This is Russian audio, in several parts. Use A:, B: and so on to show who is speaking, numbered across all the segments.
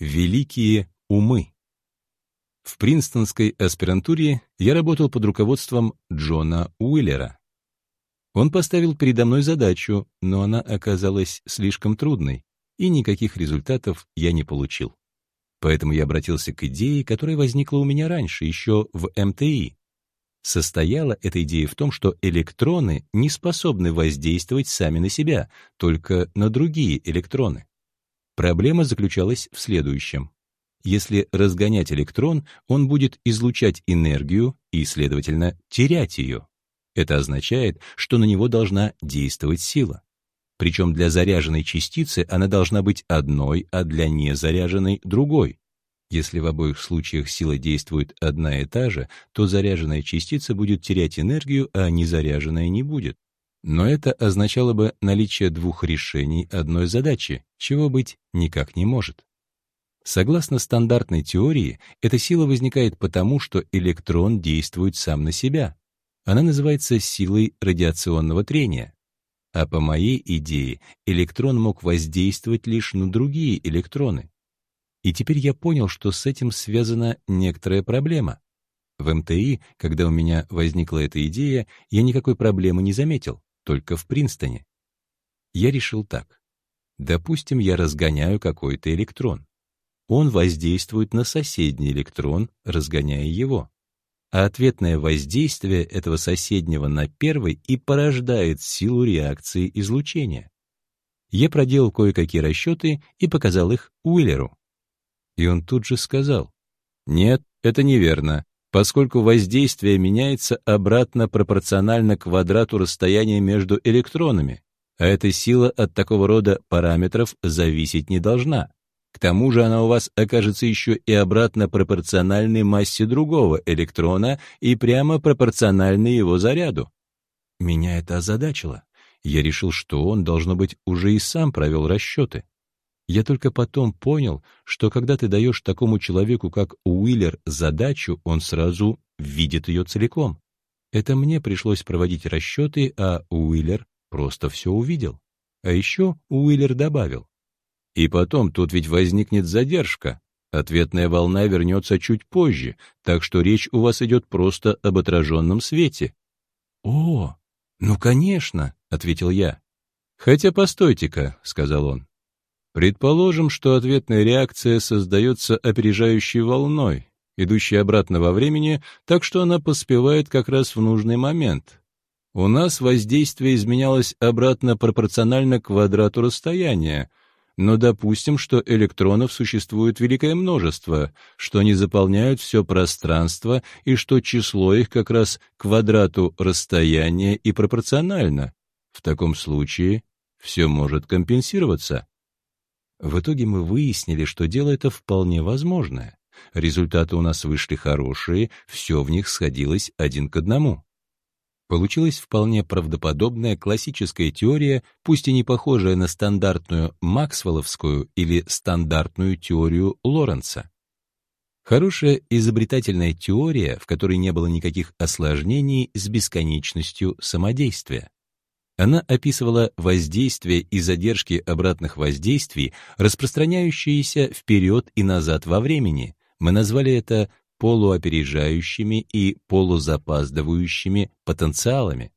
A: Великие умы. В Принстонской аспирантуре я работал под руководством Джона Уиллера. Он поставил передо мной задачу, но она оказалась слишком трудной, и никаких результатов я не получил. Поэтому я обратился к идее, которая возникла у меня раньше, еще в МТИ. Состояла эта идея в том, что электроны не способны воздействовать сами на себя, только на другие электроны. Проблема заключалась в следующем. Если разгонять электрон, он будет излучать энергию и, следовательно, терять ее. Это означает, что на него должна действовать сила. Причем для заряженной частицы она должна быть одной, а для незаряженной — другой. Если в обоих случаях сила действует одна и та же, то заряженная частица будет терять энергию, а незаряженная не будет. Но это означало бы наличие двух решений одной задачи, чего быть никак не может. Согласно стандартной теории, эта сила возникает потому, что электрон действует сам на себя. Она называется силой радиационного трения. А по моей идее, электрон мог воздействовать лишь на другие электроны. И теперь я понял, что с этим связана некоторая проблема. В МТИ, когда у меня возникла эта идея, я никакой проблемы не заметил только в Принстоне. Я решил так. Допустим, я разгоняю какой-то электрон. Он воздействует на соседний электрон, разгоняя его. А ответное воздействие этого соседнего на первый и порождает силу реакции излучения. Я проделал кое-какие расчеты и показал их Уиллеру. И он тут же сказал, «Нет, это неверно поскольку воздействие меняется обратно пропорционально квадрату расстояния между электронами, а эта сила от такого рода параметров зависеть не должна. К тому же она у вас окажется еще и обратно пропорциональной массе другого электрона и прямо пропорциональной его заряду. Меня это озадачило. Я решил, что он, должно быть, уже и сам провел расчеты. Я только потом понял, что когда ты даешь такому человеку, как Уиллер, задачу, он сразу видит ее целиком. Это мне пришлось проводить расчеты, а Уиллер просто все увидел. А еще Уиллер добавил. И потом тут ведь возникнет задержка. Ответная волна вернется чуть позже, так что речь у вас идет просто об отраженном свете. «О, ну, конечно», — ответил я. «Хотя постойте-ка», — сказал он. Предположим, что ответная реакция создается опережающей волной, идущей обратно во времени, так что она поспевает как раз в нужный момент. У нас воздействие изменялось обратно пропорционально квадрату расстояния, но допустим, что электронов существует великое множество, что они заполняют все пространство и что число их как раз квадрату расстояния и пропорционально. В таком случае все может компенсироваться. В итоге мы выяснили, что дело это вполне возможное. Результаты у нас вышли хорошие, все в них сходилось один к одному. Получилась вполне правдоподобная классическая теория, пусть и не похожая на стандартную Максвелловскую или стандартную теорию Лоренца. Хорошая изобретательная теория, в которой не было никаких осложнений с бесконечностью самодействия. Она описывала воздействие и задержки обратных воздействий, распространяющиеся вперед и назад во времени. Мы назвали это полуопережающими и полузапаздывающими потенциалами.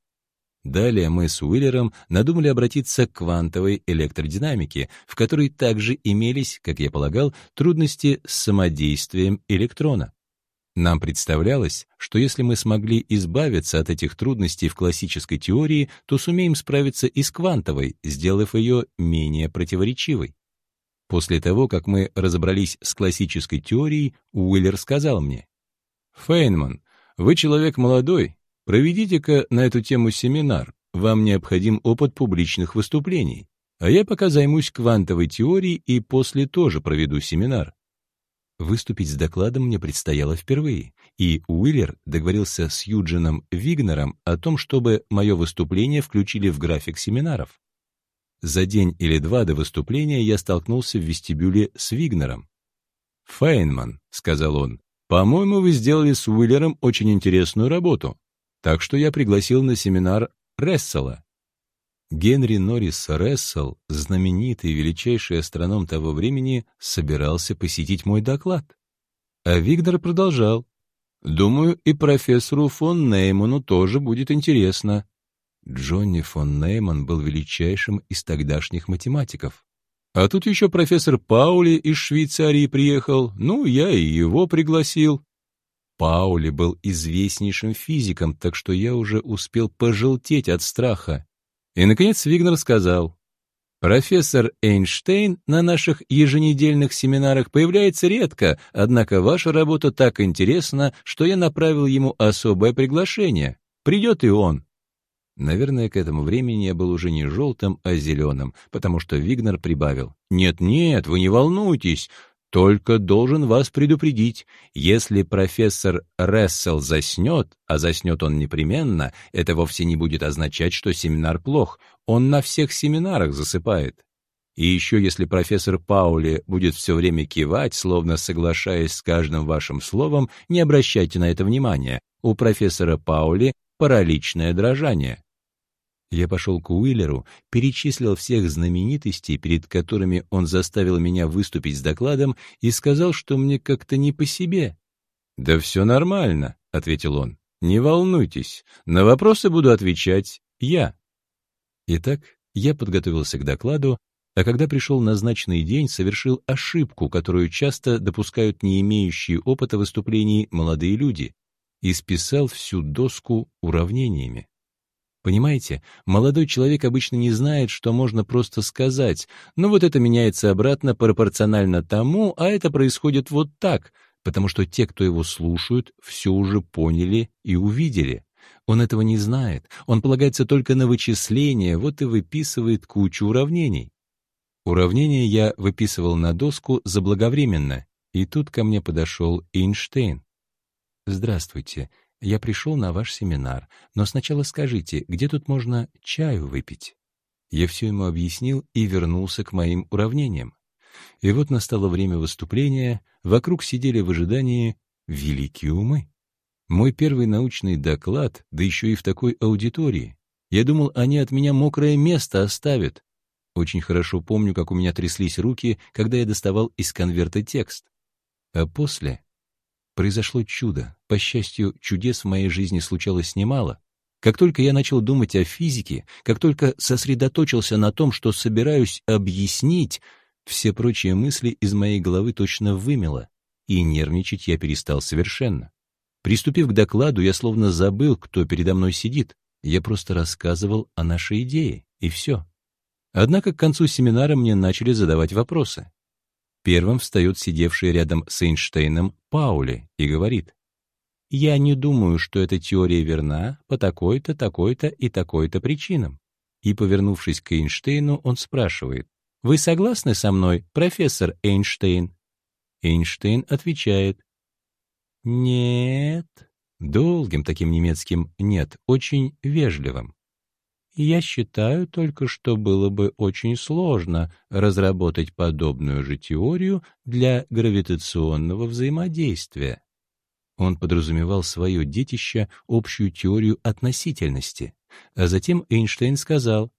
A: Далее мы с Уиллером надумали обратиться к квантовой электродинамике, в которой также имелись, как я полагал, трудности с самодействием электрона. Нам представлялось, что если мы смогли избавиться от этих трудностей в классической теории, то сумеем справиться и с квантовой, сделав ее менее противоречивой. После того, как мы разобрались с классической теорией, Уиллер сказал мне, «Фейнман, вы человек молодой, проведите-ка на эту тему семинар, вам необходим опыт публичных выступлений, а я пока займусь квантовой теорией и после тоже проведу семинар. Выступить с докладом мне предстояло впервые, и Уиллер договорился с Юджином Вигнером о том, чтобы мое выступление включили в график семинаров. За день или два до выступления я столкнулся в вестибюле с Вигнером. «Фейнман», — сказал он, — «по-моему, вы сделали с Уиллером очень интересную работу, так что я пригласил на семинар Рессела». Генри Норрис Рессел, знаменитый и величайший астроном того времени, собирался посетить мой доклад. А Вигнер продолжал. «Думаю, и профессору фон Нейману тоже будет интересно». Джонни фон Нейман был величайшим из тогдашних математиков. А тут еще профессор Паули из Швейцарии приехал, ну, я и его пригласил. Паули был известнейшим физиком, так что я уже успел пожелтеть от страха. И, наконец, Вигнер сказал, «Профессор Эйнштейн на наших еженедельных семинарах появляется редко, однако ваша работа так интересна, что я направил ему особое приглашение. Придет и он». Наверное, к этому времени я был уже не желтым, а зеленым, потому что Вигнер прибавил. «Нет-нет, вы не волнуйтесь, только должен вас предупредить, если профессор Рессел заснет, а заснет он непременно, это вовсе не будет означать, что семинар плох. Он на всех семинарах засыпает. И еще если профессор Паули будет все время кивать, словно соглашаясь с каждым вашим словом, не обращайте на это внимания. У профессора Паули параличное дрожание. Я пошел к Уиллеру, перечислил всех знаменитостей, перед которыми он заставил меня выступить с докладом, и сказал, что мне как-то не по себе. «Да все нормально», — ответил он. «Не волнуйтесь, на вопросы буду отвечать я». Итак, я подготовился к докладу, а когда пришел назначенный день, совершил ошибку, которую часто допускают не имеющие опыта выступлений молодые люди, и списал всю доску уравнениями. Понимаете, молодой человек обычно не знает, что можно просто сказать, но вот это меняется обратно пропорционально тому, а это происходит вот так, потому что те, кто его слушают, все уже поняли и увидели. Он этого не знает, он полагается только на вычисления, вот и выписывает кучу уравнений. Уравнения я выписывал на доску заблаговременно, и тут ко мне подошел Эйнштейн. «Здравствуйте, я пришел на ваш семинар, но сначала скажите, где тут можно чаю выпить?» Я все ему объяснил и вернулся к моим уравнениям. И вот настало время выступления, вокруг сидели в ожидании великие умы. Мой первый научный доклад, да еще и в такой аудитории. Я думал, они от меня мокрое место оставят. Очень хорошо помню, как у меня тряслись руки, когда я доставал из конверта текст. А после Произошло чудо. По счастью, чудес в моей жизни случалось немало. Как только я начал думать о физике, как только сосредоточился на том, что собираюсь объяснить, все прочие мысли из моей головы точно вымело, и нервничать я перестал совершенно. Приступив к докладу, я словно забыл, кто передо мной сидит. Я просто рассказывал о нашей идее, и все. Однако к концу семинара мне начали задавать вопросы. Первым встает сидевший рядом с Эйнштейном Паули и говорит, «Я не думаю, что эта теория верна по такой-то, такой-то и такой-то причинам». И, повернувшись к Эйнштейну, он спрашивает, «Вы согласны со мной, профессор Эйнштейн?» Эйнштейн отвечает, «Нет». Долгим таким немецким «нет», очень вежливым. Я считаю только, что было бы очень сложно разработать подобную же теорию для гравитационного взаимодействия. Он подразумевал свое детище, общую теорию относительности. А затем Эйнштейн сказал,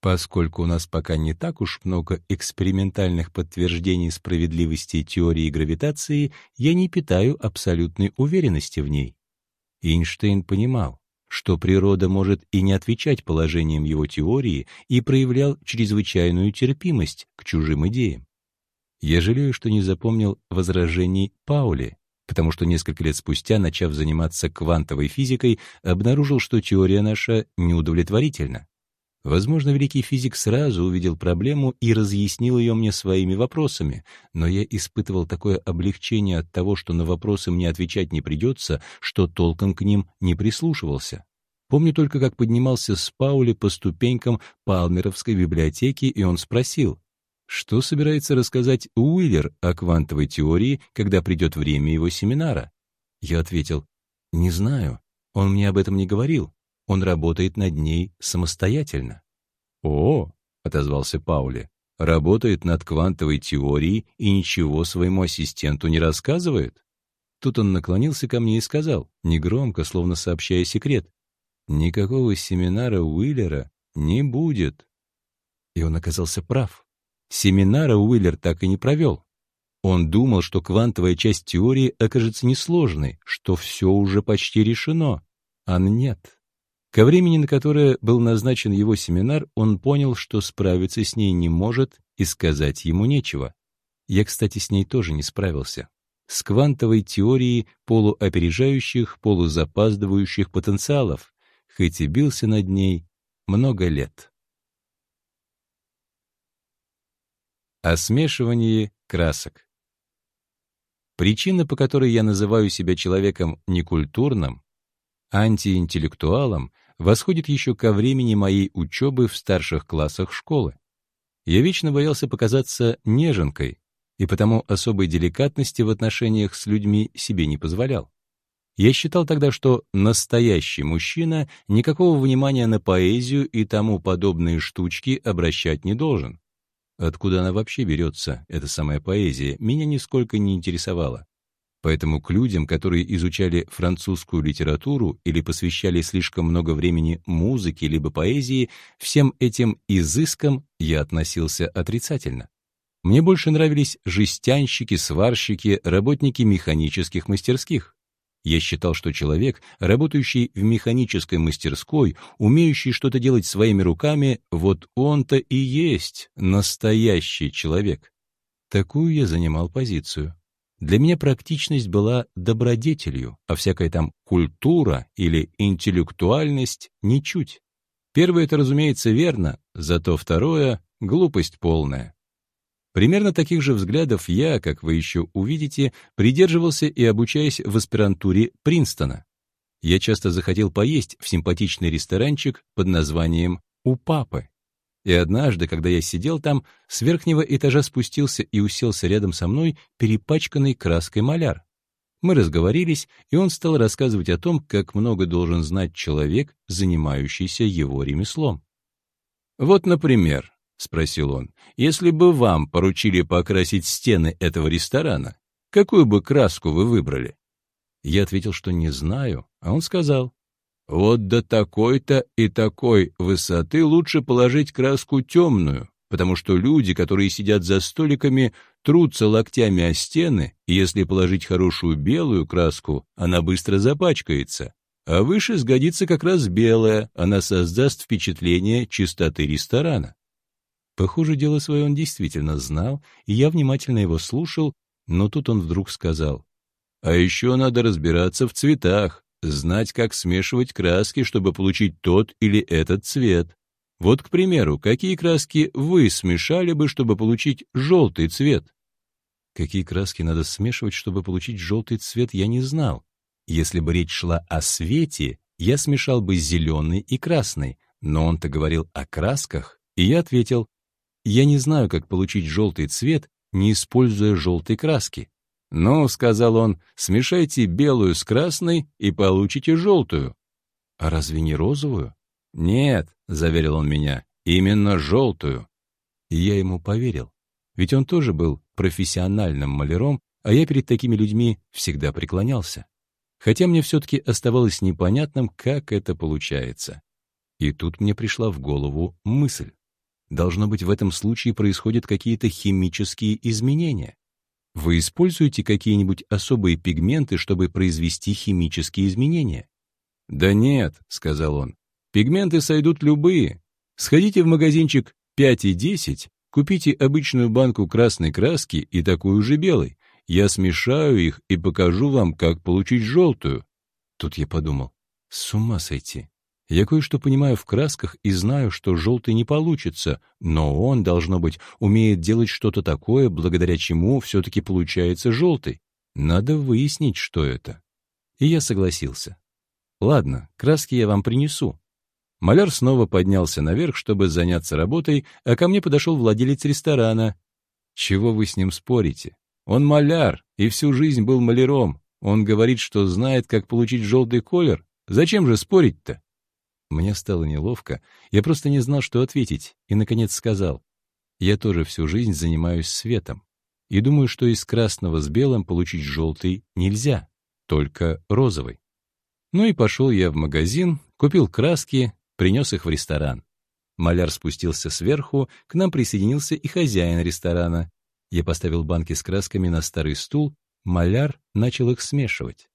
A: Поскольку у нас пока не так уж много экспериментальных подтверждений справедливости теории гравитации, я не питаю абсолютной уверенности в ней. Эйнштейн понимал, что природа может и не отвечать положениям его теории и проявлял чрезвычайную терпимость к чужим идеям. Я жалею, что не запомнил возражений Паули, потому что несколько лет спустя, начав заниматься квантовой физикой, обнаружил, что теория наша неудовлетворительна. Возможно, великий физик сразу увидел проблему и разъяснил ее мне своими вопросами, но я испытывал такое облегчение от того, что на вопросы мне отвечать не придется, что толком к ним не прислушивался. Помню только, как поднимался с Паули по ступенькам Палмеровской библиотеки, и он спросил, что собирается рассказать Уиллер о квантовой теории, когда придет время его семинара. Я ответил, не знаю, он мне об этом не говорил. Он работает над ней самостоятельно. «О!» — отозвался Паули. «Работает над квантовой теорией и ничего своему ассистенту не рассказывает?» Тут он наклонился ко мне и сказал, негромко, словно сообщая секрет, «Никакого семинара Уиллера Не будет. И он оказался прав. Семинара Уиллер так и не провел. Он думал, что квантовая часть теории окажется несложной, что все уже почти решено. А нет. Ко времени, на которое был назначен его семинар, он понял, что справиться с ней не может и сказать ему нечего. Я, кстати, с ней тоже не справился. С квантовой теорией полуопережающих, полузапаздывающих потенциалов, хоть и бился над ней много лет. О смешивании красок. Причина, по которой я называю себя человеком некультурным, антиинтеллектуалом, восходит еще ко времени моей учебы в старших классах школы. Я вечно боялся показаться неженкой, и потому особой деликатности в отношениях с людьми себе не позволял. Я считал тогда, что настоящий мужчина никакого внимания на поэзию и тому подобные штучки обращать не должен. Откуда она вообще берется, эта самая поэзия, меня нисколько не интересовала. Поэтому к людям, которые изучали французскую литературу или посвящали слишком много времени музыке либо поэзии, всем этим изыскам я относился отрицательно. Мне больше нравились жестянщики, сварщики, работники механических мастерских. Я считал, что человек, работающий в механической мастерской, умеющий что-то делать своими руками, вот он-то и есть настоящий человек. Такую я занимал позицию. Для меня практичность была добродетелью, а всякая там культура или интеллектуальность — ничуть. Первое — это, разумеется, верно, зато второе — глупость полная. Примерно таких же взглядов я, как вы еще увидите, придерживался и обучаясь в аспирантуре Принстона. Я часто захотел поесть в симпатичный ресторанчик под названием «У папы». И однажды, когда я сидел там, с верхнего этажа спустился и уселся рядом со мной перепачканный краской маляр. Мы разговорились, и он стал рассказывать о том, как много должен знать человек, занимающийся его ремеслом. Вот, например, — спросил он, — «если бы вам поручили покрасить стены этого ресторана, какую бы краску вы выбрали?» Я ответил, что не знаю, а он сказал, «Вот до такой-то и такой высоты лучше положить краску темную, потому что люди, которые сидят за столиками, трутся локтями о стены, и если положить хорошую белую краску, она быстро запачкается, а выше сгодится как раз белая, она создаст впечатление чистоты ресторана. Похоже, дело свое он действительно знал, и я внимательно его слушал, но тут он вдруг сказал, «А еще надо разбираться в цветах, знать, как смешивать краски, чтобы получить тот или этот цвет. Вот, к примеру, какие краски вы смешали бы, чтобы получить желтый цвет?» Какие краски надо смешивать, чтобы получить желтый цвет, я не знал. Если бы речь шла о свете, я смешал бы зеленый и красный, но он-то говорил о красках, и я ответил, я не знаю, как получить желтый цвет, не используя желтой краски. «Ну, — сказал он, — смешайте белую с красной и получите желтую». «А разве не розовую?» «Нет», — заверил он меня, — «именно желтую». И я ему поверил. Ведь он тоже был профессиональным маляром, а я перед такими людьми всегда преклонялся. Хотя мне все-таки оставалось непонятным, как это получается. И тут мне пришла в голову мысль. Должно быть, в этом случае происходят какие-то химические изменения. Вы используете какие-нибудь особые пигменты, чтобы произвести химические изменения? «Да нет», — сказал он, — «пигменты сойдут любые. Сходите в магазинчик 5 и 10, купите обычную банку красной краски и такую же белой. Я смешаю их и покажу вам, как получить желтую». Тут я подумал, с ума сойти. Я кое-что понимаю в красках и знаю, что желтый не получится, но он, должно быть, умеет делать что-то такое, благодаря чему все-таки получается желтый. Надо выяснить, что это. И я согласился. Ладно, краски я вам принесу. Маляр снова поднялся наверх, чтобы заняться работой, а ко мне подошел владелец ресторана. Чего вы с ним спорите? Он маляр и всю жизнь был маляром. Он говорит, что знает, как получить желтый колер. Зачем же спорить-то? Мне стало неловко, я просто не знал, что ответить, и, наконец, сказал, «Я тоже всю жизнь занимаюсь светом, и думаю, что из красного с белым получить желтый нельзя, только розовый». Ну и пошел я в магазин, купил краски, принес их в ресторан. Маляр спустился сверху, к нам присоединился и хозяин ресторана. Я поставил банки с красками на старый стул, маляр начал их смешивать.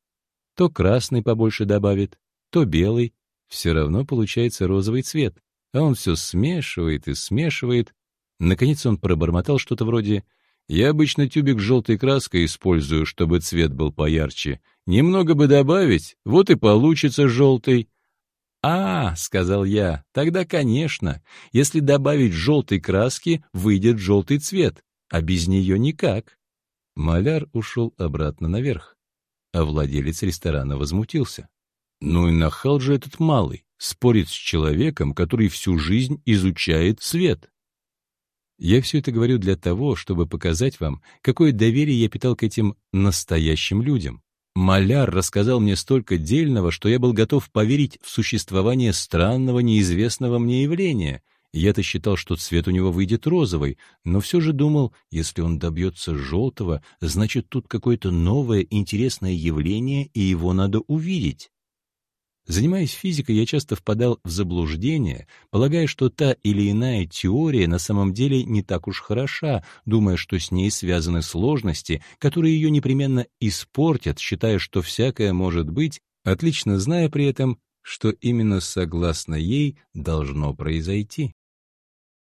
A: То красный побольше добавит, то белый, все равно получается розовый цвет, а он все смешивает и смешивает. Наконец он пробормотал что-то вроде «Я обычно тюбик с желтой краской использую, чтобы цвет был поярче. Немного бы добавить, вот и получится желтый». «А, — сказал я, — тогда, конечно, если добавить желтой краски, выйдет желтый цвет, а без нее никак». Маляр ушел обратно наверх, а владелец ресторана возмутился. «Ну и нахал же этот малый, спорит с человеком, который всю жизнь изучает цвет». Я все это говорю для того, чтобы показать вам, какое доверие я питал к этим настоящим людям. Маляр рассказал мне столько дельного, что я был готов поверить в существование странного, неизвестного мне явления. Я-то считал, что цвет у него выйдет розовый, но все же думал, если он добьется желтого, значит, тут какое-то новое интересное явление, и его надо увидеть. Занимаясь физикой, я часто впадал в заблуждение, полагая, что та или иная теория на самом деле не так уж хороша, думая, что с ней связаны сложности, которые ее непременно испортят, считая, что всякое может быть, отлично зная при этом, что именно согласно ей должно произойти.